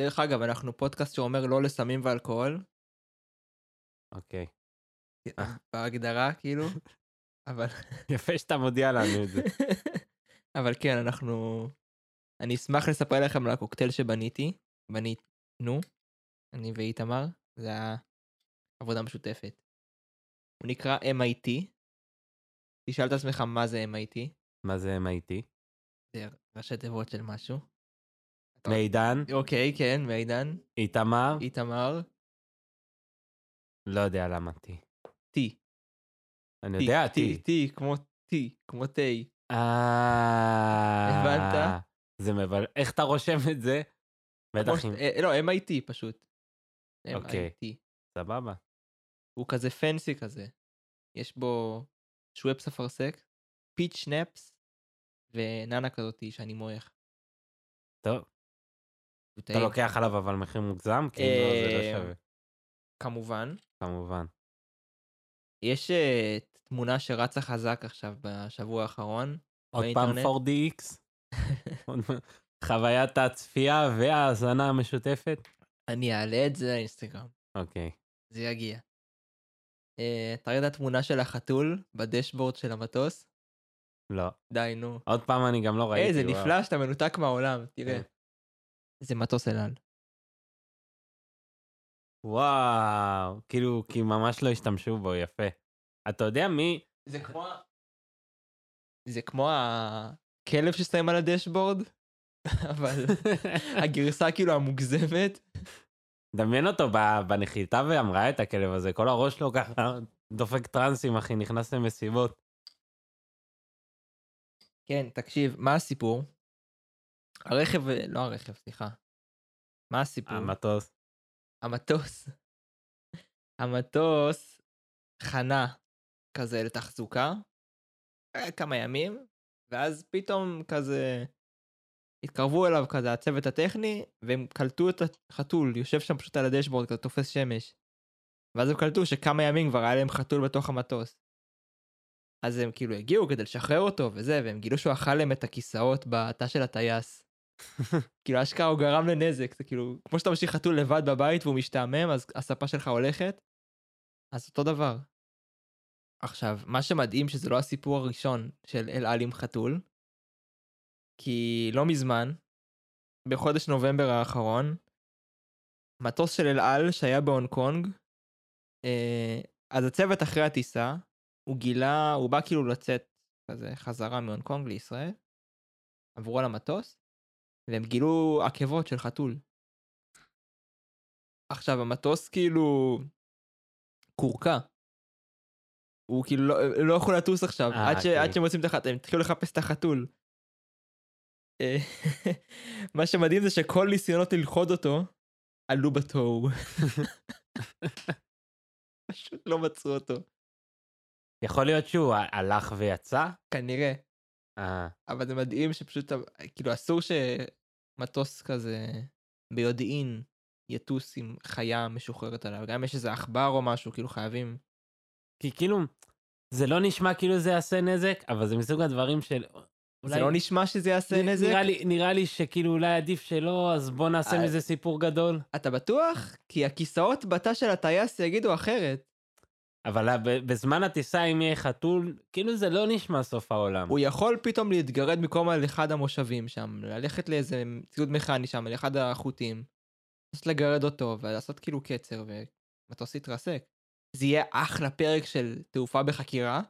דרך אגב, אנחנו פודקאסט שאומר לא לסמים ואלכוהול, אוקיי. בהגדרה, כאילו, אבל... יפה שאתה מודיע לנו את זה. אבל כן, אנחנו... אני אשמח לספר לכם על הקוקטייל שבניתי. בנינו, אני ואיתמר, זה היה עבודה משותפת. הוא נקרא MIT. תשאל את עצמך מה זה MIT. מה זה MIT? זה ראשי תיבות של משהו. מידן, אוקיי, כן, מידן. איתמר, איתמר. לא יודע למה T. T. אני יודע T. T, T, כמו T, כמו תה. אה... הבנת? זה מבל... איך אתה רושם את זה? כמו בטח ש- עם... אה, לא, MIT פשוט. אוקיי. MIT. סבבה. הוא כזה פנסי כזה. יש בו שוואפס אפרסק, פיץ' שנפס, וננה כזאתי שאני מועך. טוב, הוא אתה טעים. לוקח עליו אבל מחיר מוגזם? כי אם לא, זה לא אה, שווה. כמובן. כמובן. יש אה, תמונה שרצה חזק עכשיו בשבוע האחרון. עוד פעם באינטרנט. 4DX? עוד פעם- חוויית הצפייה וההאזנה המשותפת? אני אעלה את זה לאינסטגרם. אוקיי. זה יגיע. אה, אתה ראית התמונה של החתול בדשבורד של המטוס? לא. די, נו. עוד פעם אני גם לא ראיתי. היי, זה וואו. נפלא שאתה מנותק מהעולם, תראה. זה מטוס אל על. וואו, כאילו, כי ממש לא השתמשו בו, יפה. אתה יודע מי... זה כמו... זה כמו הכלב ששמים על הדשבורד, אבל הגרסה כאילו המוגזמת. דמיין אותו בנחיתה והמראה את הכלב הזה, כל הראש שלו ככה דופק טרנסים, אחי, נכנס למסיבות. כן, תקשיב, מה הסיפור? הרכב, לא הרכב, סליחה. מה הסיפור? המטוס. המטוס. המטוס חנה כזה לתחזוקה, היה כמה ימים, ואז פתאום כזה התקרבו אליו כזה הצוות הטכני, והם קלטו את החתול, יושב שם פשוט על הדשבורד כזה תופס שמש. ואז הם קלטו שכמה ימים כבר היה להם חתול בתוך המטוס. אז הם כאילו הגיעו כדי לשחרר אותו וזה, והם גילו שהוא אכל להם את הכיסאות בתא של הטייס. כאילו אשכרה הוא גרם לנזק, זה כאילו, כמו שאתה משאיר חתול לבד בבית והוא משתעמם, אז הספה שלך הולכת, אז אותו דבר. עכשיו, מה שמדהים שזה לא הסיפור הראשון של אל על עם חתול, כי לא מזמן, בחודש נובמבר האחרון, מטוס של אל על שהיה בהונג קונג, אה, אז הצוות אחרי הטיסה, הוא גילה, הוא בא כאילו לצאת כזה חזרה מהונג קונג לישראל, עברו על המטוס, והם גילו עקבות של חתול. עכשיו המטוס כאילו קורקע. הוא כאילו לא, לא יכול לטוס עכשיו, אה, עד, ש, אוקיי. עד שהם מוצאים את החתול, הם התחילו לחפש את החתול. אה, מה שמדהים זה שכל ניסיונות ללכוד אותו עלו בתוהו. פשוט לא מצאו אותו. יכול להיות שהוא הלך ויצא? כנראה. אה, אבל זה מדהים שפשוט, כאילו אסור שמטוס כזה ביודעין יטוס עם חיה משוחררת עליו, גם אם יש איזה עכבר או משהו, כאילו חייבים. כי כאילו, זה לא נשמע כאילו זה יעשה נזק, אבל זה מסוג הדברים של... זה לא נשמע שזה יעשה נ- נזק? נראה לי, נראה לי שכאילו אולי עדיף שלא, אז בוא נעשה אה, מזה סיפור גדול. אתה בטוח? כי הכיסאות בתא של הטייס יגידו אחרת. אבל בזמן הטיסה, אם יהיה חתול, כאילו זה לא נשמע סוף העולם. הוא יכול פתאום להתגרד מקום על אחד המושבים שם, ללכת לאיזה ציוד מכני שם, לאחד החוטים, לעשות לגרד אותו ולעשות כאילו קצר ומטוס יתרסק. זה יהיה אחלה פרק של תעופה בחקירה,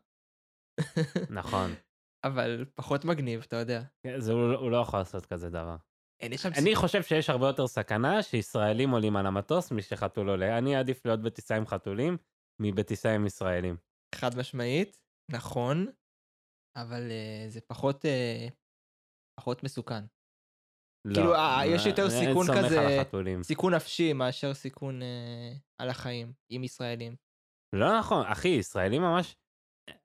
נכון. אבל פחות מגניב, אתה יודע. זה, הוא, הוא לא יכול לעשות כזה דבר. אין, יש שם אני חושב שיש הרבה יותר סכנה שישראלים עולים על המטוס משחתול עולה. אני אעדיף להיות בטיסה עם חתולים מבטיסה עם ישראלים. חד משמעית, נכון, אבל uh, זה פחות, uh, פחות מסוכן. לא, כאילו, אה, יש יותר אני סיכון סומך כזה-. סיכון נפשי מאשר סיכון uh, על החיים עם ישראלים. לא נכון, אחי, ישראלים ממש...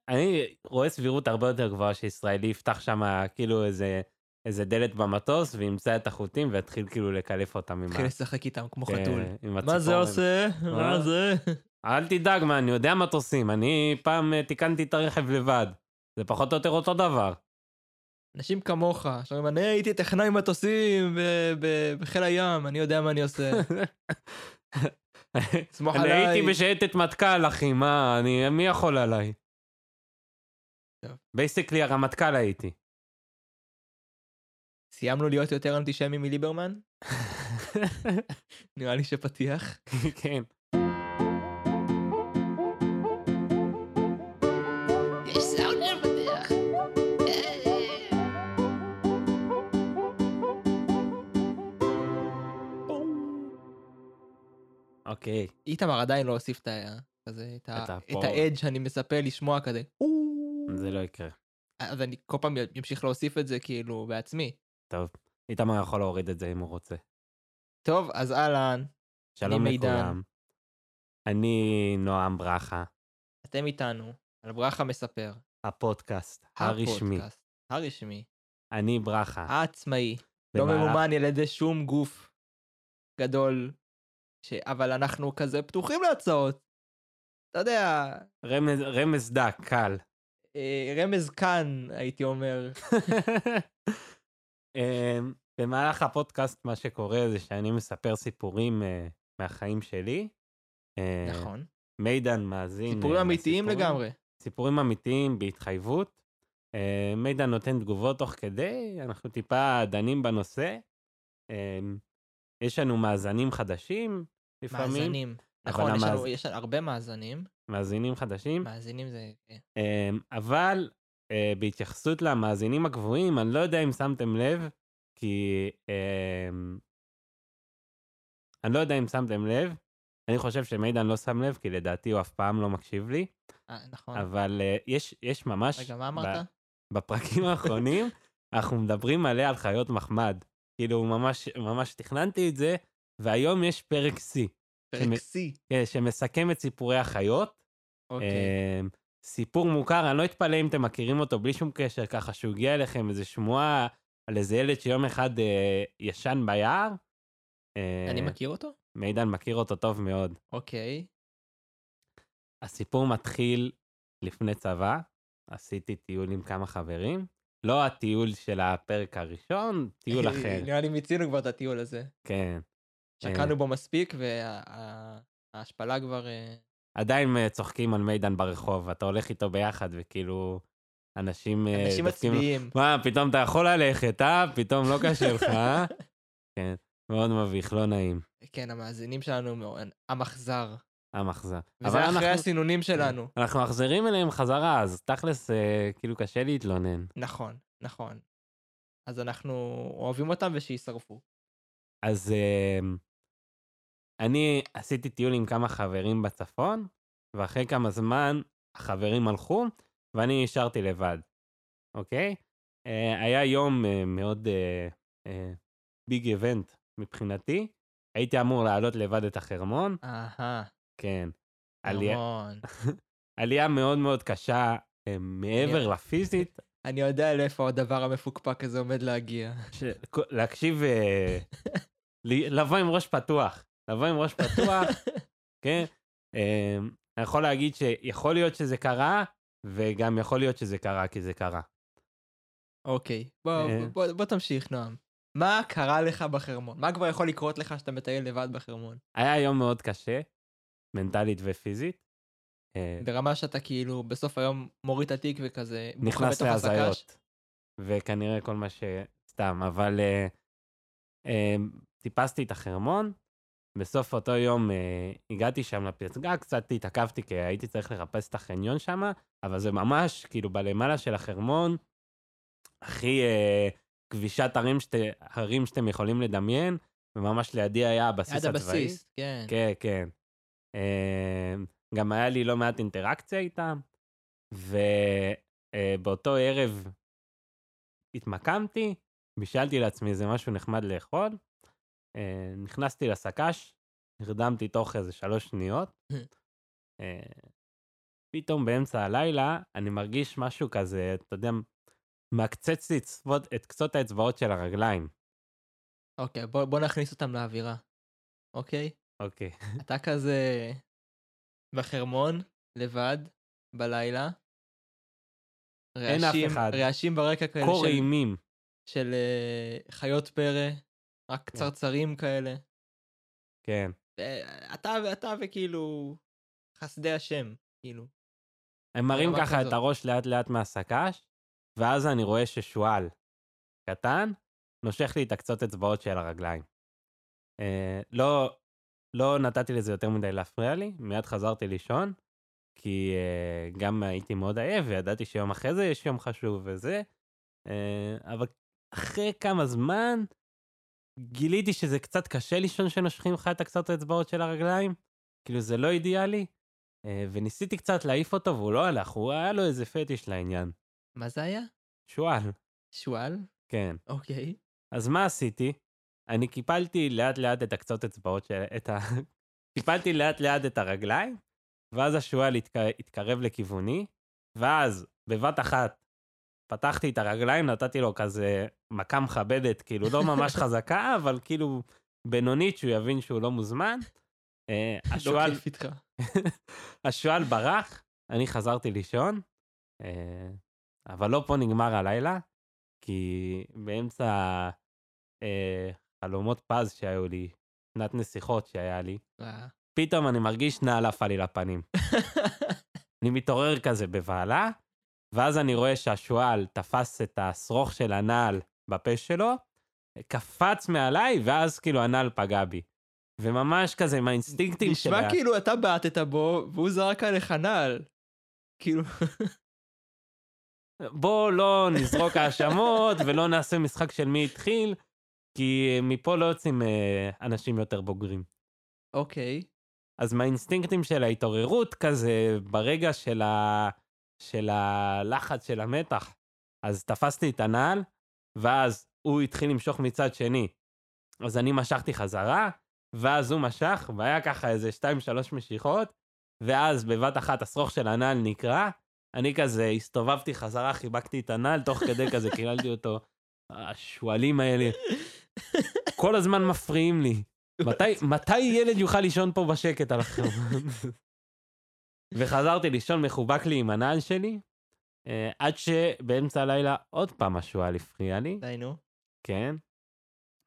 אני רואה סבירות הרבה יותר גבוהה שישראלי יפתח שם כאילו איזה, איזה דלת במטוס וימצא את החוטים ויתחיל כאילו לקלף אותם עם, התחיל לשחק איתם כמו כן, חתול. מה זה. עושה? מה אה? זה? אל תדאג, מה, אני יודע מטוסים, אני פעם אה, תיקנתי את הרכב לבד. זה פחות או יותר אותו דבר. אנשים כמוך, שאומרים, אני הייתי טכנאי מטוסים בחיל הים, אני יודע מה אני עושה. סמוך אני עליי. הייתי בשייטת מטכ"ל, אחי, מה, אני, מי יכול עליי? טוב. basically הרמטכ"ל הייתי. סיימנו להיות יותר אנטישמי מליברמן? נראה לי שפתיח. כן. אוקיי. איתמר עדיין לא הוסיף את ה... כזה, את ה- את. האדג' שאני מצפה לשמוע כזה. זה לא יקרה. אז אני כל פעם אמשיך להוסיף את זה כאילו בעצמי. טוב. איתמר יכול להוריד את זה אם הוא רוצה. טוב, אז אהלן, שלום. לכולם. אני נועם ברכה, אתם איתנו, על ברכה מספר. הפודקאסט הרשמי. הפודקאסט הרשמי. אני ברכה. העצמאי. לא ממומן על ידי שום גוף גדול. ש... אבל אנחנו כזה פתוחים להצעות. אתה יודע, רמז, רמז דק, קל. אה, רמז כאן, הייתי אומר. אמ, במהלך הפודקאסט מה שקורה זה שאני מספר סיפורים אה, מהחיים שלי. אה, נכון. מידן מאזין. סיפורים אמיתיים. לגמרי. סיפורים אמיתיים בהתחייבות. אה, מידן נותן תגובות תוך כדי, אנחנו טיפה דנים בנושא. אה, יש לנו מאזנים חדשים לפעמים. מאזנים. נכון, יש לנו, המאז- יש לנו הרבה מאזנים. מאזינים חדשים. מאזינים זה... כן. אמ, אבל אה, בהתייחסות למאזינים הקבועים, אני לא יודע אם שמתם לב, כי... אני לא יודע אם שמתם לב, אני חושב שמידן לא שם לב, כי לדעתי הוא אף פעם לא מקשיב לי, אה, נכון. אבל אה, יש, יש ממש... רגע, מה אמרת? בפרקים האחרונים, אנחנו מדברים מלא על חיות מחמד. כאילו, ממש, ממש תכננתי את זה, והיום יש פרק C, פרק שמ- C. כן, שמסכם את סיפורי החיות. אוקיי. אמ, סיפור מוכר, אני לא אתפלא אם אתם מכירים אותו בלי שום קשר, ככה שהוא הגיע אליכם איזה שמועה על איזה ילד שיום אחד אה, ישן ביער. אני אה, מכיר אותו? מידן מכיר אותו טוב מאוד. אוקיי. הסיפור מתחיל לפני צבא, עשיתי טיול עם כמה חברים. לא הטיול של הפרק הראשון, טיול אחר. נראה לי מיצינו כבר את הטיול הזה. כן. שקענו בו מספיק וההשפלה כבר... אה, עדיין אה, צוחקים על מידן ברחוב, אתה הולך איתו ביחד וכאילו אנשים... אה, אנשים מצביעים. מה, פתאום אתה יכול ללכת, אה? פתאום לא קשה לך, אה? כן, מאוד מביך, לא נעים. כן, המאזינים שלנו. המחזר. המחזר. וזה אחרי אנחנו- הסינונים שלנו. אנחנו מחזירים אליהם חזרה, אז תכלס, אה, כאילו קשה להתלונן. נכון, נכון. אז אנחנו אוהבים אותם ושישרפו. אז אה, אני עשיתי טיול עם כמה חברים בצפון, ואחרי כמה זמן החברים הלכו, ואני נשארתי לבד, אוקיי? אה, היה יום אה, מאוד ביג איבנט מבחינתי. הייתי אמור לעלות לבד את החרמון, אהה, כן. עלייה, המון. עלייה מאוד מאוד קשה, אה, מעבר אני- לפיזית, אני יודע לאיפה הדבר המפוקפק הזה עומד להגיע. ש... להקשיב, אה, לבוא עם ראש פתוח, לבוא עם ראש פתוח, כן? אה, אני יכול להגיד שיכול להיות שזה קרה, וגם יכול להיות שזה קרה כי זה קרה. אוקיי, בוא, אה. בוא, בוא תמשיך, נועם. מה קרה לך בחרמון? מה כבר יכול לקרות לך שאתה מטייל לבד בחרמון? היה יום מאוד קשה, מנטלית ופיזית. אה, ברמה שאתה כאילו בסוף היום מוריד את התיק וכזה... נכנס בתוך הסק"ש? להזיות, וכנראה כל מה ש... סתם, אבל אה, אה, טיפסתי את החרמון, בסוף אותו יום אה, הגעתי שם לפסגה, קצת התעכבתי כי הייתי צריך לחפש את החניון שם, אבל זה ממש כאילו בלמעלה של החרמון, הכי אה, כבישת הרים, שת, הרים שאתם יכולים לדמיין, וממש לידי היה הבסיס עד הצבאי. הבסיס, כן. כן, כן. אה, גם היה לי לא מעט אינטראקציה איתם, ובאותו ערב התמקמתי, בישלתי לעצמי איזה משהו נחמד לאכול, אה, נכנסתי לסק"ש, נרדמתי תוך איזה שלוש שניות, אה, פתאום באמצע הלילה אני מרגיש משהו כזה, אתה יודע, מעקצץ לי צוות- את קצות האצבעות של הרגליים. אוקיי, בוא, בוא נכניס אותם לאווירה. אוקיי? אוקיי. אתה כזה בחרמון, לבד, בלילה, אין אף אחד. רעשים ברקע כאלה קור של, אימים. של אה, חיות פרא, רק כן. צרצרים כאלה. כן. אתה ואתה וכאילו חסדי השם, כאילו. הם מראים ברמה ככה את. הראש לאט לאט מהסק"ש, ואז אני רואה ששועל קטן נושך לי את הקצות אצבעות של הרגליים. אה, לא, לא נתתי לזה יותר מדי להפריע לי, מיד חזרתי לישון, כי אה, גם הייתי מאוד עייף וידעתי שיום אחרי זה יש יום חשוב וזה, אה, אבל אחרי כמה זמן גיליתי שזה קצת קשה לישון שנושכים לך את הקצות האצבעות של הרגליים, כאילו זה לא אידיאלי, אה, וניסיתי קצת להעיף אותו והוא לא הלך, הוא היה לו איזה פטיש לעניין. מה זה היה? שועל, שועל? כן. אוקיי. אז מה עשיתי? אני קיפלתי לאט לאט את הקצות אצבעות של... את ה... קיפלתי לאט לאט את הרגליים, ואז השועל התק... התקרב לכיווני, ואז בבת אחת פתחתי את הרגליים, נתתי לו כזה מכה מכבדת, כאילו לא ממש חזקה, אבל כאילו בינונית, שהוא יבין שהוא לא מוזמן. אה, לא השועל, כיף איתך. השועל ברח, אני חזרתי לישון, אה, אבל לא פה נגמר הלילה, כי באמצע אה, חלומות פז שהיו לי, שנת נסיכות שהיה לי, אה. פתאום אני מרגיש נעל עפה לי לפנים. אני מתעורר כזה בבהלה, ואז אני רואה שהשועל תפס את השרוך של הנעל בפה שלו, קפץ מעליי, ואז כאילו הנעל פגע בי. וממש כזה עם האינסטינקטים של... נשמע כאילו אתה בעטת בו, והוא זרק עליך נעל. כאילו, בוא לא נזרוק האשמות ולא נעשה משחק של מי התחיל, כי מפה לא יוצאים אה, אנשים יותר בוגרים. אוקיי. אז מהאינסטינקטים של ההתעוררות כזה, ברגע של, ה... של הלחץ של המתח, אז תפסתי את הנעל, ואז הוא התחיל למשוך מצד שני. אז אני משכתי חזרה, ואז הוא משך, והיה ככה איזה שתיים שלוש משיכות, ואז בבת אחת השרוך של הנעל נקרע, אני כזה הסתובבתי חזרה, חיבקתי את הנעל, תוך כדי כזה קיללתי אותו. השועלים האלה, כל הזמן מפריעים לי. מתי, מתי ילד יוכל לישון פה בשקט על החרמון? וחזרתי לישון מחובק לי עם הנעל שלי, אה, עד שבאמצע הלילה עוד פעם השועל הפריע לי, די נו. כן.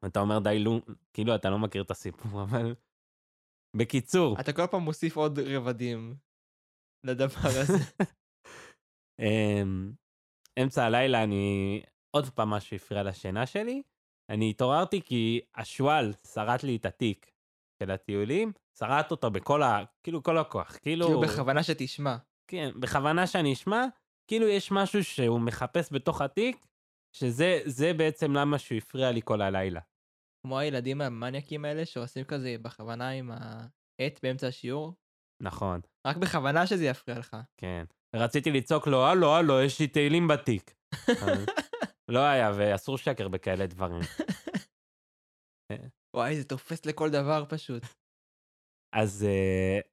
אתה אומר די לו, כאילו אתה לא מכיר את הסיפור, אבל... בקיצור, אתה כל פעם מוסיף עוד רבדים לדבר הזה. אמ, אמצע הלילה אני, עוד פעם משהו הפריע לשינה שלי. אני התעוררתי כי השועל שרט לי את התיק של הטיולים, שרט אותו בכל ה... כאילו כל הכוח, כאילו... כאילו בכוונה שתשמע. כן, בכוונה שאני אשמע, כאילו יש משהו שהוא מחפש בתוך התיק, שזה זה בעצם למה שהוא הפריע לי כל הלילה. כמו הילדים המניאקים האלה שעושים כזה בכוונה עם העט באמצע השיעור. נכון, רק בכוונה שזה יפריע לך. כן. רציתי לצעוק לו, הלו, הלו, יש לי תהילים בתיק. לא היה, ואסור שקר בכאלה דברים. וואי, זה תופס לכל דבר פשוט. אז uh,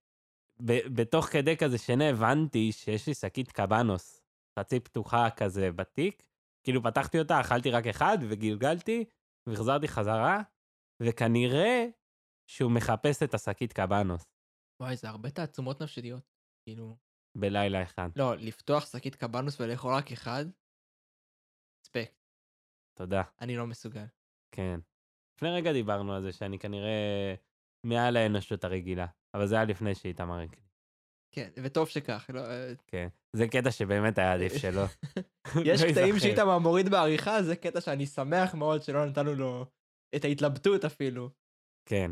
ב- בתוך כדי כזה שינה הבנתי שיש לי שקית קבנוס, חצי פתוחה כזה בתיק, כאילו פתחתי אותה, אכלתי רק אחד וגלגלתי, והחזרתי חזרה, וכנראה שהוא מחפש את השקית קבנוס וואי, זה הרבה תעצומות נפשיות. כאילו, בלילה אחד. לא, לפתוח שקית קבנוס ולאכול רק אחד? ספק, תודה, אני לא מסוגל. כן. לפני רגע דיברנו על זה שאני כנראה מעל האנושות הרגילה, אבל זה היה לפני שאיתמר הקליט. כן, וטוב שכך. לא, אה, כן. זה קטע שבאמת היה עדיף שלא. יש לא קטעים. שאיתמר מוריד בעריכה, זה קטע שאני שמח מאוד שלא נתנו לו את ההתלבטות אפילו. כן.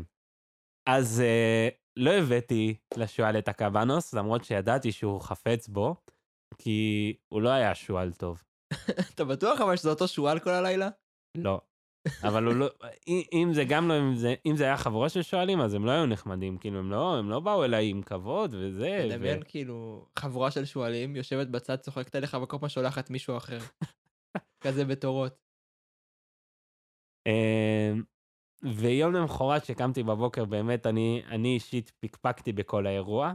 אז uh, לא הבאתי לשועל את הקבנוס, למרות שידעתי שהוא חפץ בו, כי הוא לא היה שועל טוב. אתה בטוח אבל שזה אותו שועל כל הלילה? לא. אבל הוא לא, אם- זה גם לא, אם זה, אם זה היה חבורה של שועלים, אז הם לא היו נחמדים, כאילו, הם לא, הם לא באו אליי עם כבוד וזה. ו... תדמיין כאילו חבורה של שועלים יושבת בצד צוחקת עליך וכל פעם שולחת מישהו אחר. כזה בתורות. אמ, ויום למחרת שקמתי בבוקר, באמת, אני, אני אישית פקפקתי בכל האירוע.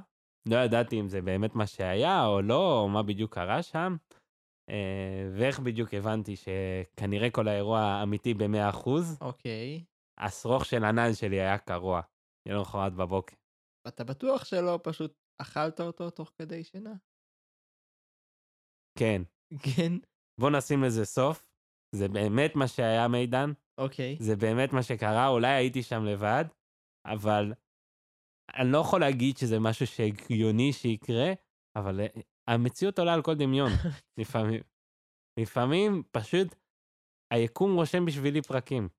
לא ידעתי אם זה באמת מה שהיה או לא, או מה בדיוק קרה שם. אה, ואיך בדיוק הבנתי שכנראה כל האירוע אמיתי ב-100%. אוקיי. השרוך של הנעל שלי היה קרוע. יום למחרת בבוקר. אתה בטוח שלא פשוט אכלת אותו תוך כדי שינה? כן, כן, בוא נשים לזה סוף. זה באמת מה שהיה מידן, אוקיי. זה באמת מה שקרה, אולי הייתי שם לבד, אבל אני לא יכול להגיד שזה משהו שהגיוני שיקרה, אבל אה, המציאות עולה על כל דמיון, לפעמים. לפעמים פשוט היקום רושם בשבילי פרקים.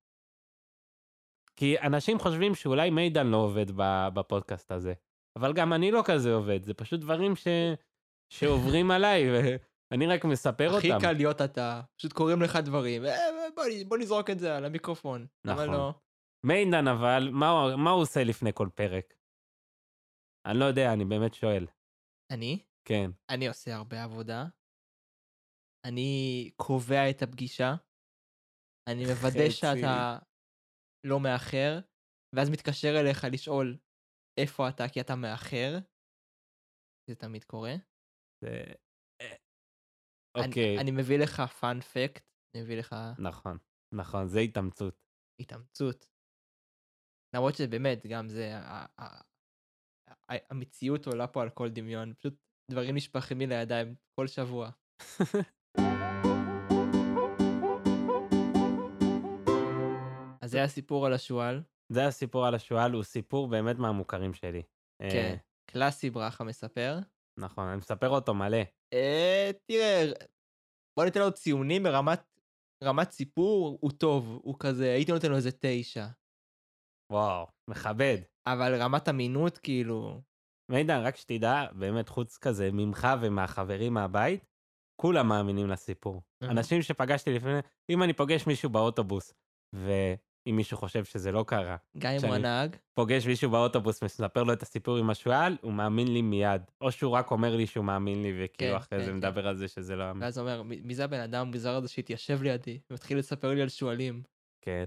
כי אנשים חושבים שאולי מידן לא עובד בפודקאסט הזה, אבל גם אני לא כזה עובד, זה פשוט דברים ש... שעוברים עליי, ואני רק מספר הכי אותם. קל להיות אתה, פשוט קוראים לך דברים, "אה, בוא נ- בוא נזרוק את זה על המיקרופון. נכון. לא? מידן אבל, מה, מה הוא עושה לפני כל פרק? אני לא יודע, אני באמת שואל. אני? כן, אני עושה הרבה עבודה. אני קובע את הפגישה. אני מוודא. שאתה לא מאחר, ואז מתקשר אליך לשאול איפה אתה, כי אתה מאחר. זה תמיד קורה. זה... אה, אני- אוקיי, אני מביא לך פאנפקט, אני מביא לך נכון, נכון, זה התאמצות. התאמצות. למרות שבאמת, גם זה, המציאות עולה פה על כל דמיון, פשוט דברים נשפכים לי לידיים כל שבוע. אז זה הסיפור על השועל. זה הסיפור על השועל, הוא סיפור באמת מהמוכרים שלי. אה, כן. קלאסי ברכה מספר. נכון, אני מספר אותו מלא. אה, תראה, בוא ניתן לו ציונים ברמת רמת סיפור, הוא טוב, הוא כזה, הייתי נותן לו איזה תשע. וואו, מכבד. אבל רמת אמינות, כאילו, מידן, רק שתדע, באמת, חוץ כזה ממך ומהחברים מהבית, כולם מאמינים לסיפור. אנשים שפגשתי לפני, אם אני פוגש מישהו באוטובוס, ואם מישהו חושב שזה לא קרה, גם אם הוא הנהג, פוגש מישהו באוטובוס ומספר לו את הסיפור עם השועל, הוא מאמין לי מיד. או שהוא רק אומר לי שהוא מאמין לי, וכאילו כן, אחרי כן, זה כן. מדבר על זה שזה לא אמין. ואז הוא אומר, "מי זה הבן אדם המוזר הזה שהתיישב לידי, ומתחיל לספר לי על שועלים. כן.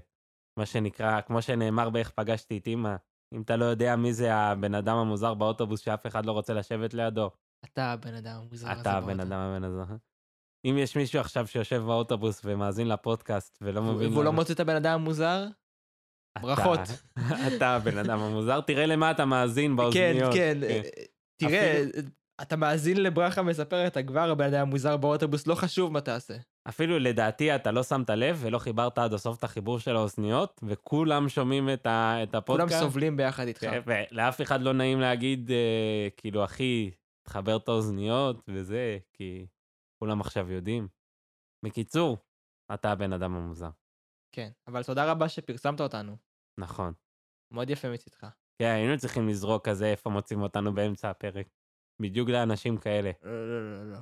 מה שנקרא, כמו שנאמר באיך פגשתי את אמא, אם אתה לא יודע מי זה הבן אדם המוזר באוטובוס שאף אחד לא רוצה לשבת לידו, אתה הבן אדם המוזר הזה. אתה הבן באוטו." אדם הבן הזה. אם יש מישהו עכשיו שיושב באוטובוס ומאזין לפודקאסט ולא מבין... והוא לא מוצא את הבן אדם המוזר? ברכות. אתה הבן אדם המוזר, תראה למה אתה מאזין כן, באוזניות. כן. אה, תראה, אתה מאזין לברכה מספר, אתה כבר הבן אדם המוזר באוטובוס, לא חשוב מה תעשה. אפילו לדעתי אתה לא שמת לב ולא חיברת עד הסוף את החיבור של האוזניות, וכולם שומעים את, ה, את כולם הפודקאסט. סובלים ביחד איתך. כן, ולאף אחד לא נעים להגיד, אה, כאילו, אחי, תחבר את האוזניות וזה, כי כולם עכשיו יודעים. בקיצור, אתה הבן אדם המוזר. כן, אבל תודה רבה שפרסמת אותנו. נכון. מאוד יפה מצידך. כן, היינו צריכים לזרוק כזה איפה מוצאים אותנו באמצע הפרק. בדיוק לאנשים כאלה. לא, לא, לא, לא.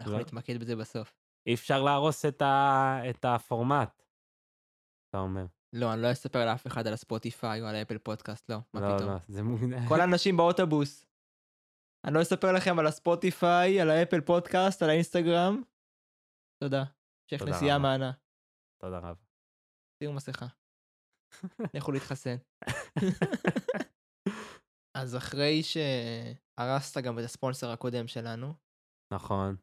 אנחנו לא? נתמקד בזה בסוף. אי אפשר להרוס את, ה... את הפורמט, אתה אומר. לא, אני לא אספר לאף אחד על הספוטיפיי או על האפל פודקאסט, לא. מה לא, פתאום. לא, זה מוגדר. כל האנשים באוטובוס. אני לא אספר לכם על הספוטיפיי, על האפל פודקאסט, על האינסטגרם. תודה. המשך נסיעה. מהנה. תודה רבה. שימו מסכה. לכו להתחסן. אז אחרי שהרסת גם את הספונסר הקודם שלנו, נכון.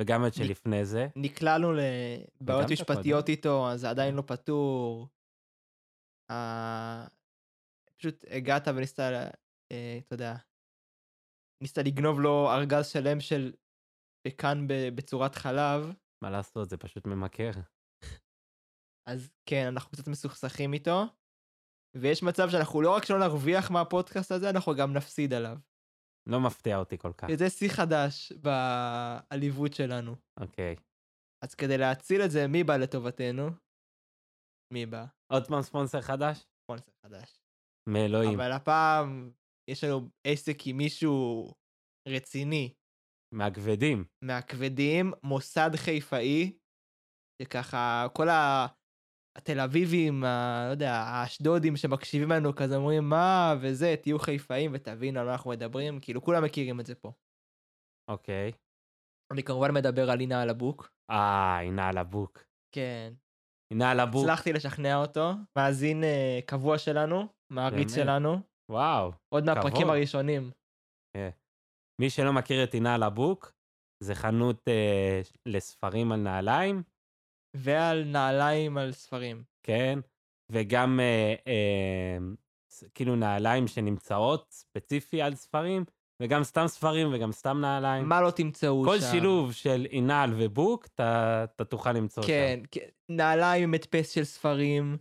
וגם את ני- שלפני זה. נקלענו לבעיות משפטיות איתו, אז זה עדיין לא פתור. אה, פשוט הגעת וניסת, אה, אתה יודע, ניסת לגנוב לו ארגז שלם של פקן בצורת חלב, מה לעשות, זה פשוט ממכר. אז כן, אנחנו קצת מסוכסכים איתו, ויש מצב שאנחנו לא רק שלא נרוויח מהפודקאסט הזה, אנחנו גם נפסיד עליו. לא מפתיע אותי כל כך. וזה שיא חדש בעליבות שלנו. אוקיי. אז כדי להציל את זה, מי בא לטובתנו? מי בא? עוד פעם ספונסר חדש? ספונסר חדש. מאלוהים. אבל הפעם יש לנו עסק עם מישהו רציני, מהכבדים. מהכבדים, מוסד חיפאי, שככה כל ה... התל אביבים, ה... לא יודע, האשדודים שמקשיבים לנו כזה אומרים מה וזה, תהיו חיפאים ותבינו על מה אנחנו מדברים, כאילו כולם מכירים את זה פה. אוקיי. אני כמובן מדבר על אינה על הבוק. אה, הנה על הבוק. כן. הנה על הבוק. הצלחתי לשכנע אותו, מאזין אה, קבוע שלנו, מעריץ? שלנו, וואו. עוד מהפרקים. הראשונים. מי שלא מכיר את הנה על הבוק, זה חנות אה, לספרים על נעליים, ועל נעליים על ספרים. כן? וגם אה, אה, כאילו נעליים שנמצאות ספציפי על ספרים, וגם סתם ספרים וגם סתם נעליים. מה לא תמצאו כל שם. שילוב של עינל ובוק, אתה תוכל למצוא כן, שם. כן, נעליים עם מדפס של ספרים,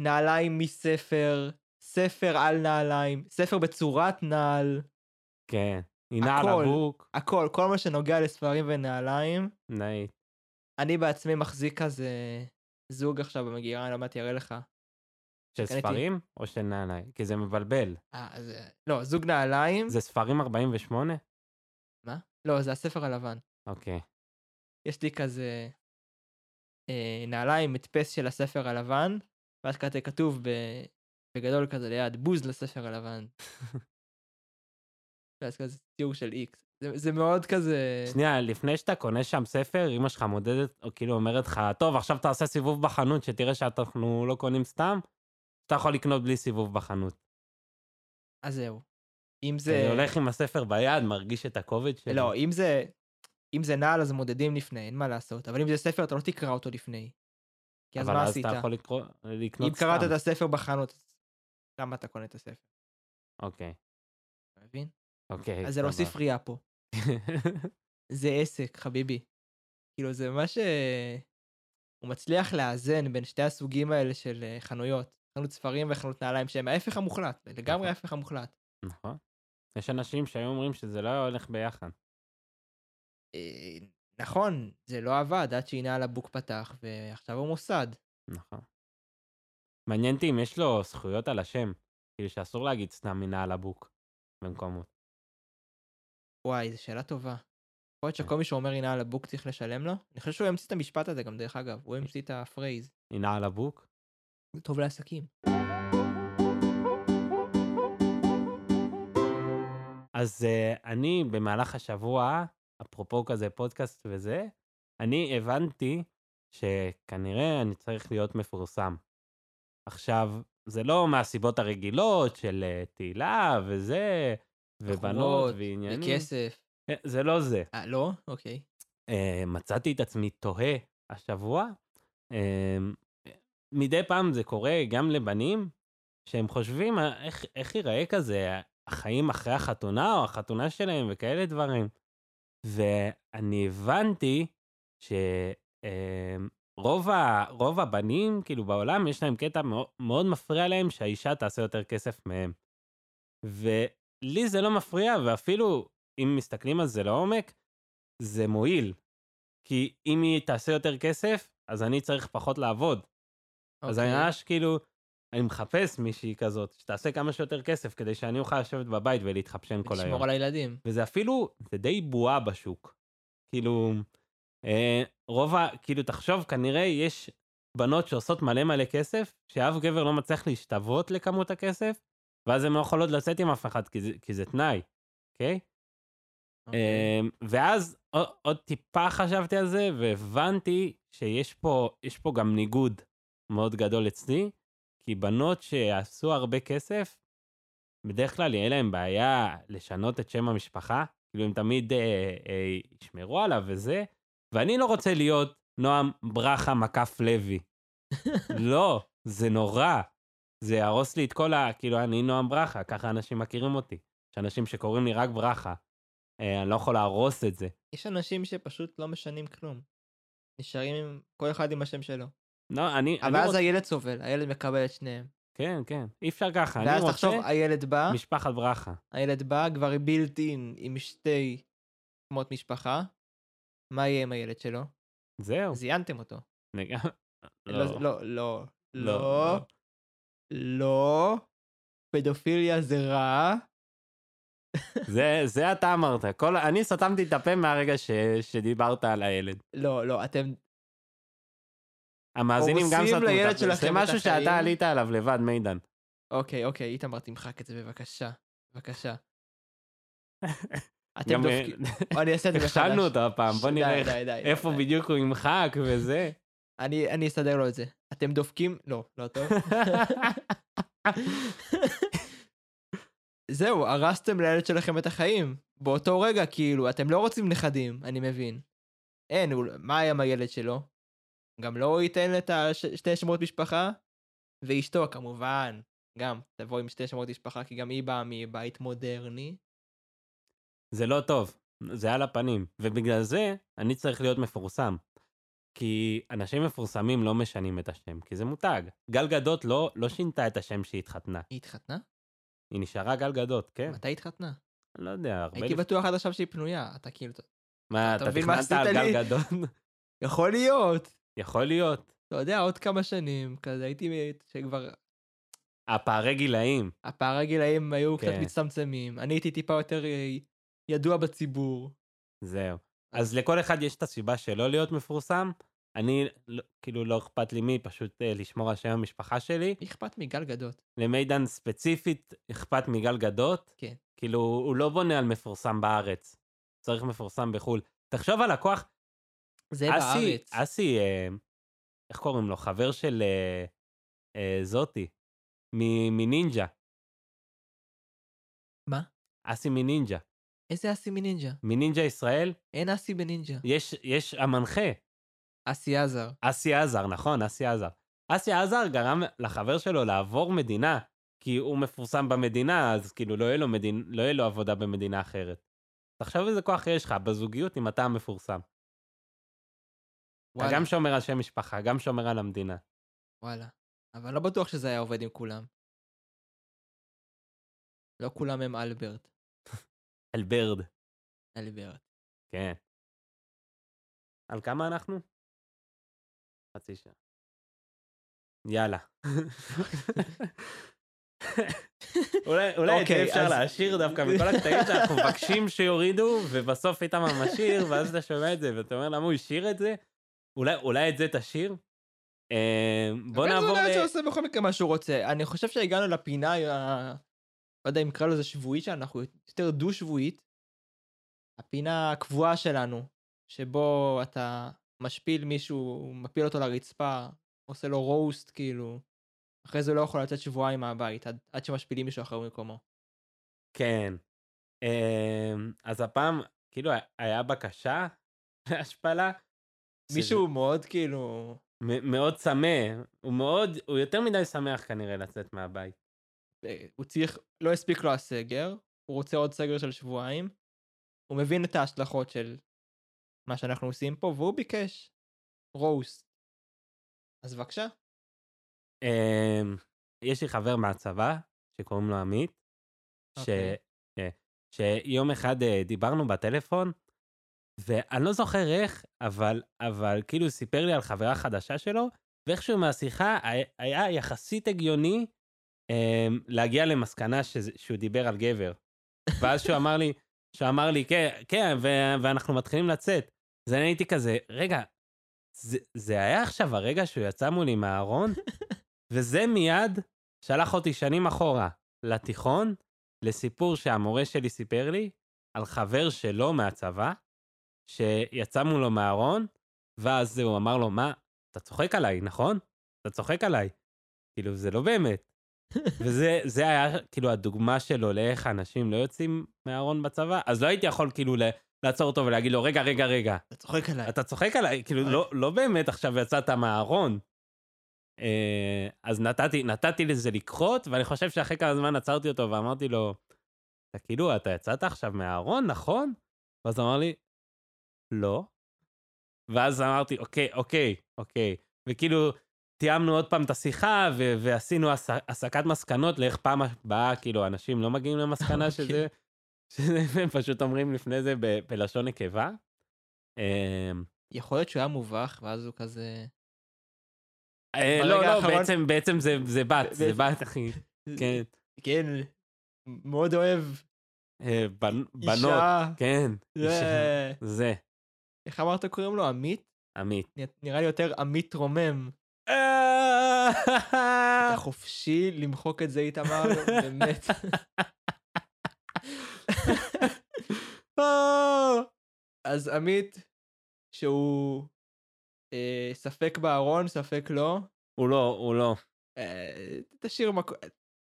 נעליים מספר, ספר על נעליים, ספר בצורת נעל, כן. עינל, הכל. הבוק, הכל, כל מה שנוגע לספרים ונעליים. נאית. אני בעצמי מחזיק כזה זוג עכשיו במגירה, אני לא מעט אראה לך. של קניתי. ספרים או של נעליים? כי זה מבלבל. אה, אז... אה, לא, זוג נעליים. זה ספרים 48? מה? לא, זה הספר הלבן. אוקיי. יש לי כזה אה, נעליים, מדפס של הספר הלבן, ואז כזה כתוב ב, בגדול כזה ליד, בוז לספר הלבן. ואז כזה ציור של איקס. זה, זה מאוד כזה... שנייה, לפני שאתה קונה שם ספר, אמא שלך מודדת, או כאילו אומרת לך, טוב, עכשיו תעשה סיבוב בחנות, שתראה שאנחנו לא קונים סתם, אתה יכול לקנות בלי סיבוב בחנות. אז זהו. אם זה זה... הולך עם הספר ביד, מרגיש את הכובד שלו. לא, אם זה... אם זה נעל אז מודדים לפני, אין מה לעשות. אבל אם זה ספר אתה לא תקרא אותו לפני. כי אז אבל מה אז עשית? אתה יכול לקרוא, לקנות אם סתם. קראת את הספר בחנות, אז למה אתה קונה את הספר? אוקיי, אתה מבין? אוקיי. אז זה לא. ספרייה פה. זה עסק, חביבי. כאילו, זה ממש... אה, הוא מצליח לאזן בין שתי הסוגים האלה של אה, חנויות. חנות ספרים וחנות נעליים, שהם ההפך המוחלט, לגמרי נכון. ההפך המוחלט. נכון. יש אנשים שהיו אומרים שזה לא הולך ביחד. אה, נכון, זה לא עבד עד שינעל אבוק פתח, ועכשיו הוא מוסד. נכון. מעניין אותי אם יש לו זכויות על השם. כאילו שאסור להגיד סתם ינעל אבוק במקומות. וואי, זו שאלה טובה. יכול להיות כן. שכל מי שאומר ינעל אבוק צריך לשלם לו? אני חושב שהוא המציא את המשפט הזה גם, דרך אגב. הוא המציא את ה phrase. ינעל אבוק? זה טוב לעסקים. אז uh, אני במהלך השבוע, אפרופו כזה פודקאסט וזה, אני הבנתי שכנראה אני צריך להיות מפורסם. עכשיו, זה לא מהסיבות הרגילות של uh, תהילה וזה, ובנות ועניינים. וכסף. אה, זה לא זה. אה, לא? אוקיי. uh, מצאתי את עצמי תוהה השבוע. Uh, מדי פעם זה קורה גם לבנים, שהם חושבים אה, איך, איך ייראה כזה החיים אחרי החתונה או החתונה שלהם וכאלה דברים. ואני הבנתי שרוב ה, רוב הבנים, כאילו בעולם, יש להם קטע מאוד, מאוד מפריע להם שהאישה תעשה יותר כסף מהם. ולי זה לא מפריע, ואפילו אם מסתכלים על זה לעומק, זה מועיל. כי אם היא תעשה יותר כסף, אז אני צריך פחות לעבוד. אז אני אוקיי. ממש כאילו, אני מחפש מישהי כזאת, שתעשה כמה שיותר כסף, כדי שאני אוכל לשבת בבית ולהתחפשן כל היום. לשמור על הילדים. וזה אפילו, זה די בועה בשוק. כאילו, אה, רוב ה... כאילו, תחשוב, כנראה יש בנות שעושות מלא מלא כסף, שאף גבר לא מצליח להשתוות לכמות הכסף, ואז הן לא יכולות לצאת עם אף אחד, כי זה, כי זה תנאי, אוקיי? אוקיי. אמ, ואז עוד, עוד טיפה חשבתי על זה, והבנתי שיש פה, יש פה גם ניגוד מאוד גדול אצלי, כי בנות שעשו הרבה כסף, בדרך כלל יהיה להם בעיה לשנות את שם המשפחה, כאילו הם תמיד אה, אה, ישמרו עליו וזה, ואני לא רוצה להיות נועם ברכה מקף לוי. לא, זה נורא. זה יהרוס לי את כל ה... כאילו, אני נועם ברכה, ככה אנשים מכירים אותי. יש אנשים שקוראים לי רק ברכה. אה, אני לא יכול להרוס את זה. יש אנשים שפשוט לא משנים כלום. נשארים עם כל אחד עם השם שלו. לא, אני... אבל אני אז רוצ... הילד סובל, הילד מקבל את שניהם. כן, כן, אי אפשר ככה. אני ואז רוצה תחשוב, הילד בא, משפחת ברכה. הילד בא כבר בילט אין עם שתי שמות משפחה. מה יהיה עם הילד שלו? זהו. זיינתם אותו. נג- לא, לא, לא, לא, לא, פדופיליה זה רע. זה, זה אתה אמרת. כל... אני סתמתי את הפה מהרגע ש... שדיברת על הילד. לא, לא, אתם, המאזינים גם סתמו את הפה. זה משהו. שאתה עלית עליו לבד, מידן. אוקיי, אוקיי, איתמר תמחק את זה בבקשה, בבקשה. אתם גם דופקים, אני אעשה את זה מחדש. הכשלנו אותו הפעם, בוא נראה איפה די. בדיוק הוא ימחק וזה. אני אסדר לו את זה. אתם דופקים, לא, לא טוב. זהו, הרסתם לילד שלכם את החיים. באותו רגע, כאילו, אתם לא רוצים נכדים, אני מבין. אין, הוא, מה היה עם הילד שלו? גם לא הוא ייתן את השתי שמות משפחה? ואשתו, כמובן, גם תבוא עם שתי שמות משפחה, כי גם היא באה מבית מודרני. זה לא טוב, זה על הפנים, ובגלל זה אני צריך להיות מפורסם. כי אנשים מפורסמים לא משנים את השם, כי זה מותג. גל גדות לא, לא שינתה את השם שהיא התחתנה. היא התחתנה? היא נשארה גל גדות, כן. מתי התחתנה? לא יודע, הרבה... הייתי לפ- בטוח עד עכשיו שהיא פנויה. אתה כאילו... מה, אתה תכננת על לי? גל גדות? יכול להיות. יכול להיות. אתה יודע, עוד כמה שנים, כזה הייתי... שכבר... הפערי גילאים. הפערי גילאים היו קצת כן. מצטמצמים. אני הייתי טיפה יותר אה, ידוע בציבור. זהו. אז לכל אחד יש את הסיבה שלא להיות מפורסם. אני, לא- כאילו, לא אכפת לי מי, פשוט אה, לשמור על שם המשפחה שלי. אכפת מגל גדות? למידן ספציפית אכפת מגל גדות. כן. כאילו, הוא לא בונה על מפורסם בארץ. צריך מפורסם בחו"ל. תחשוב על לקוח, זה אסי, בארץ. אסי, אה, איך קוראים לו? חבר של אה, אה, זאתי, מנינג'ה. מה? אסי מנינג'ה. איזה אסי מנינג'ה? מנינג'ה ישראל, אין אסי בנינג'ה. יש, יש המנחה, אסי עזר. אסי עזר, נכון, אסי עזר. אסי עזר גרם לחבר שלו לעבור מדינה, כי הוא מפורסם במדינה, אז כאילו לא יהיה לו, מדינ... לא יהיה לו עבודה במדינה אחרת. תחשוב איזה כוח יש לך בזוגיות אם אתה המפורסם. אתה וואלה, גם שומר על שם משפחה, גם שומר על המדינה. וואלה. אבל לא בטוח שזה היה עובד עם כולם. לא כולם הם אלברט. אלברד, אלברט. כן. על כמה אנחנו? חצי שעה. יאללה. אולי, אולי את זה אוקיי, אפשר אז- להשאיר דווקא מכל הקטעים שאנחנו מבקשים שיורידו, ובסוף איתמר משאיר, ואז אתה שומע את זה, ואתה אומר למה הוא השאיר את זה? אולי, אולי את זה תשאיר? אה, בוא נעבור זה אולי ל... שעושה בכל מקרה מה שהוא רוצה. אני חושב שהגענו לפינה, לא יודע אם נקרא לזה שבועית שאנחנו, יותר דו-שבועית. הפינה הקבועה שלנו, שבו אתה משפיל מישהו, מפיל אותו לרצפה, עושה לו רוסט כאילו. אחרי זה לא יכול לצאת שבועיים מהבית, עד, עד שמשפילים מישהו אחר במקומו. כן. אה, אז הפעם, כאילו, היה בקשה להשפלה. שזה- מישהו מאוד כאילו... מאוד צמא, הוא מאוד, הוא יותר מדי שמח כנראה לצאת מהבית. אה, הוא צריך, לא הספיק לו הסגר, הוא רוצה עוד סגר של שבועיים. הוא מבין את ההשלכות של מה שאנחנו עושים פה, והוא ביקש רוסט. אז בבקשה. אמ, יש לי חבר מהצבא שקוראים לו עמית, ש... אוקיי. אה, שיום אחד אה, דיברנו בטלפון, ואני לא זוכר איך, אבל, אבל כאילו סיפר לי על חברה חדשה שלו, ואיכשהו מהשיחה היה- היה יחסית הגיוני להגיע למסקנה שזה, שהוא דיבר על גבר. ואז שהוא אמר לי, שהוא אמר לי, כן, כן, ו- ואנחנו מתחילים לצאת. אז אני הייתי כזה, רגע, זה, זה היה עכשיו הרגע שהוא יצא מולי מהארון? וזה מיד שלח אותי שנים אחורה, לתיכון, לסיפור שהמורה שלי סיפר לי, על חבר שלו מהצבא, שיצא מולו מהארון, ואז הוא אמר לו, מה, אתה צוחק עליי, נכון? אתה צוחק עליי. כאילו, זה לא באמת. וזה זה היה כאילו הדוגמה שלו לאיך אנשים לא יוצאים מהארון בצבא, אז לא הייתי יכול כאילו ל- לעצור אותו ולהגיד לו, רגע, רגע, רגע, אתה צוחק עליי. אתה צוחק עליי, כאילו, לא, לא באמת עכשיו יצאת מהארון. אה, אז נתתי, נתתי לזה לקרות, ואני חושב שאחרי כמה זמן עצרתי אותו ואמרתי לו, אתה כאילו, אתה יצאת עכשיו מהארון, נכון? ואז אמר לי, לא. ואז אמרתי, אוקיי, אוקיי, אוקיי. וכאילו, תיאמנו עוד פעם את השיחה, ו- ועשינו הס- הסקת מסקנות לאיך פעם הבאה, כאילו, אנשים לא מגיעים למסקנה אוקיי. שזה, שזה, הם פשוט אומרים לפני זה ב- בלשון נקבה. אה, יכול להיות שהוא היה מובך, ואז הוא כזה... אה, לא, לא, בעצם, בעצם זה, זה בת, זה בת, אחי. כן, כן, מאוד אוהב אה, בנ- בנות. כן, זה... איך אמרת קוראים לו? עמית? עמית. נראה לי יותר עמית רומם. אה, אתה חופשי למחוק את זה, איתמר, באמת. אז עמית, שהוא אה, ספק בארון, ספק לא, הוא לא, הוא לא, אה, תשאיר מקום,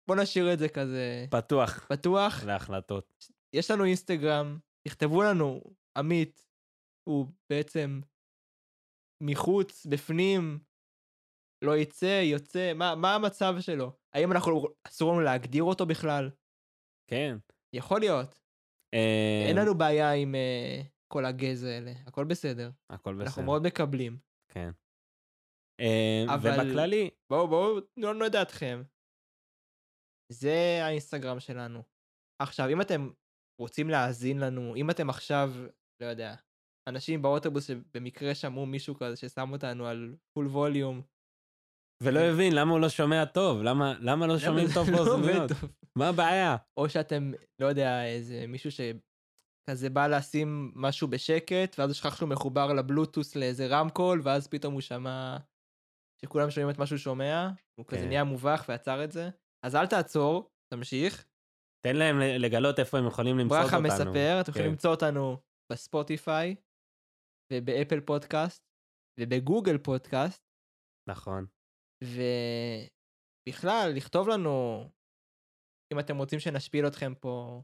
בוא נשאיר את זה כזה פתוח פתוח. להחלטות. יש לנו אינסטגרם, תכתבו לנו, עמית, הוא בעצם מחוץ, בפנים, לא יצא, יוצא, מה, מה המצב שלו? האם אנחנו, אסור לנו להגדיר אותו בכלל? כן. יכול להיות. אה, אין לנו בעיה עם אה, כל הגזע האלה, הכל בסדר. הכל בסדר. אנחנו מאוד מקבלים. כן. אה, אבל- ובכללי, בואו, בואו, תנו לנו את דעתכם. זה האינסטגרם שלנו. עכשיו, אם אתם רוצים להאזין לנו, אם אתם עכשיו, לא יודע, אנשים באוטובוס שבמקרה שמעו מישהו כזה ששם אותנו על פול ווליום. ולא הבין למה הוא לא שומע טוב, למה למה לא שומעים טוב באוזניות? מה הבעיה? או שאתם, לא יודע, איזה מישהו שכזה בא לשים משהו בשקט, ואז הוא שכח שהוא מחובר לבלוטוס לאיזה רמקול, ואז פתאום הוא שמע שכולם שומעים את מה שהוא שומע, הוא כזה כן. נהיה מובך ועצר את זה. אז אל תעצור, תמשיך. תן להם לגלות איפה הם יכולים למצוא ברכה אותנו. מספר, אתם יכולים כן. למצוא אותנו בספוטיפיי, ובאפל פודקאסט, ובגוגל פודקאסט, נכון. ובכלל, לכתוב לנו, אם אתם רוצים שנשפיל אתכם פה,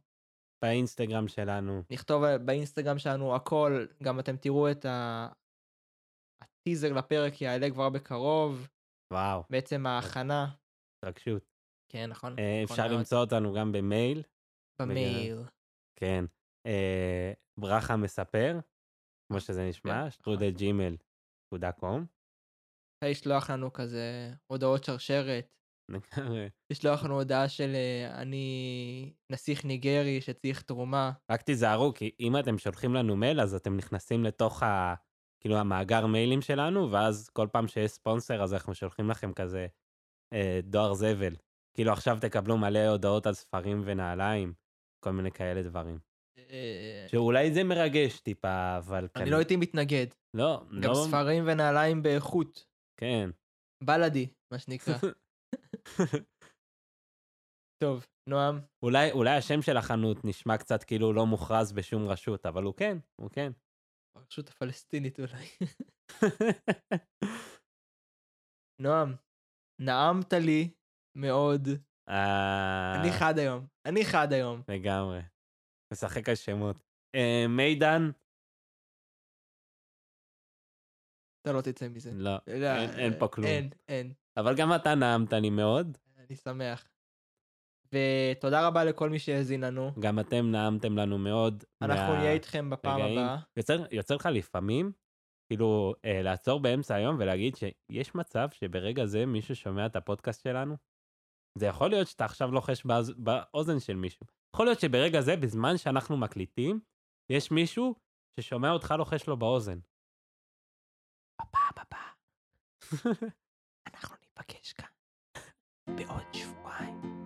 באינסטגרם שלנו. נכתוב באינסטגרם שלנו הכל, גם אתם תראו את ה... הטיזר לפרק יעלה כבר בקרוב, וואו, בעצם ההכנה. התרגשות. כן, נכון. אה, נכון אפשר מאוד. למצוא אותנו גם במייל. במייל. כן. אה, ברכה מספר, כמו שזה נשמע, כן, שטרודל ג'ימל נקודה קום. לשלוח לנו כזה הודעות שרשרת, לשלוח לנו הודעה של אה, אני נסיך ניגרי שצריך תרומה. רק תיזהרו, כי אם אתם שולחים לנו מייל, אז אתם נכנסים לתוך ה... כאילו המאגר מיילים שלנו, ואז כל פעם שיש ספונסר, אז אנחנו שולחים לכם כזה אה, דואר זבל. כאילו עכשיו תקבלו מלא הודעות על ספרים ונעליים, כל מיני כאלה דברים. אה, שאולי זה מרגש טיפה, אבל... אני לא הייתי מתנגד. לא, גם לא... ספרים ונעליים באיכות. כן. בלאדי, מה שנקרא. טוב, נועם, אולי, אולי השם של החנות נשמע קצת כאילו לא מוכרז בשום רשות, אבל הוא כן, הוא כן. הרשות הפלסטינית אולי. נועם, נעמת לי מאוד. אה, אני חד היום. אני חד היום. לגמרי. משחק על שמות. אה, מידן? אתה לא תצא מזה. לא, לא, אין- אין פה כלום. אין, אין. אבל גם אתה נעמת לי מאוד, אני שמח. ותודה רבה לכל מי שהאזין לנו. גם אתם נעמתם לנו מאוד. אנחנו מה- נהיה איתכם בפעם רגעים. הבאה. יוצר, יוצר לך לפעמים, כאילו, אה, לעצור באמצע היום ולהגיד שיש מצב שברגע זה מישהו שומע את הפודקאסט שלנו? זה יכול להיות שאתה עכשיו לוחש באז, באוזן של מישהו. יכול להיות שברגע זה, בזמן שאנחנו מקליטים, יש מישהו ששומע אותך לוחש לו באוזן. בפעם הבאה אנחנו ניפגש כאן בעוד שבועיים.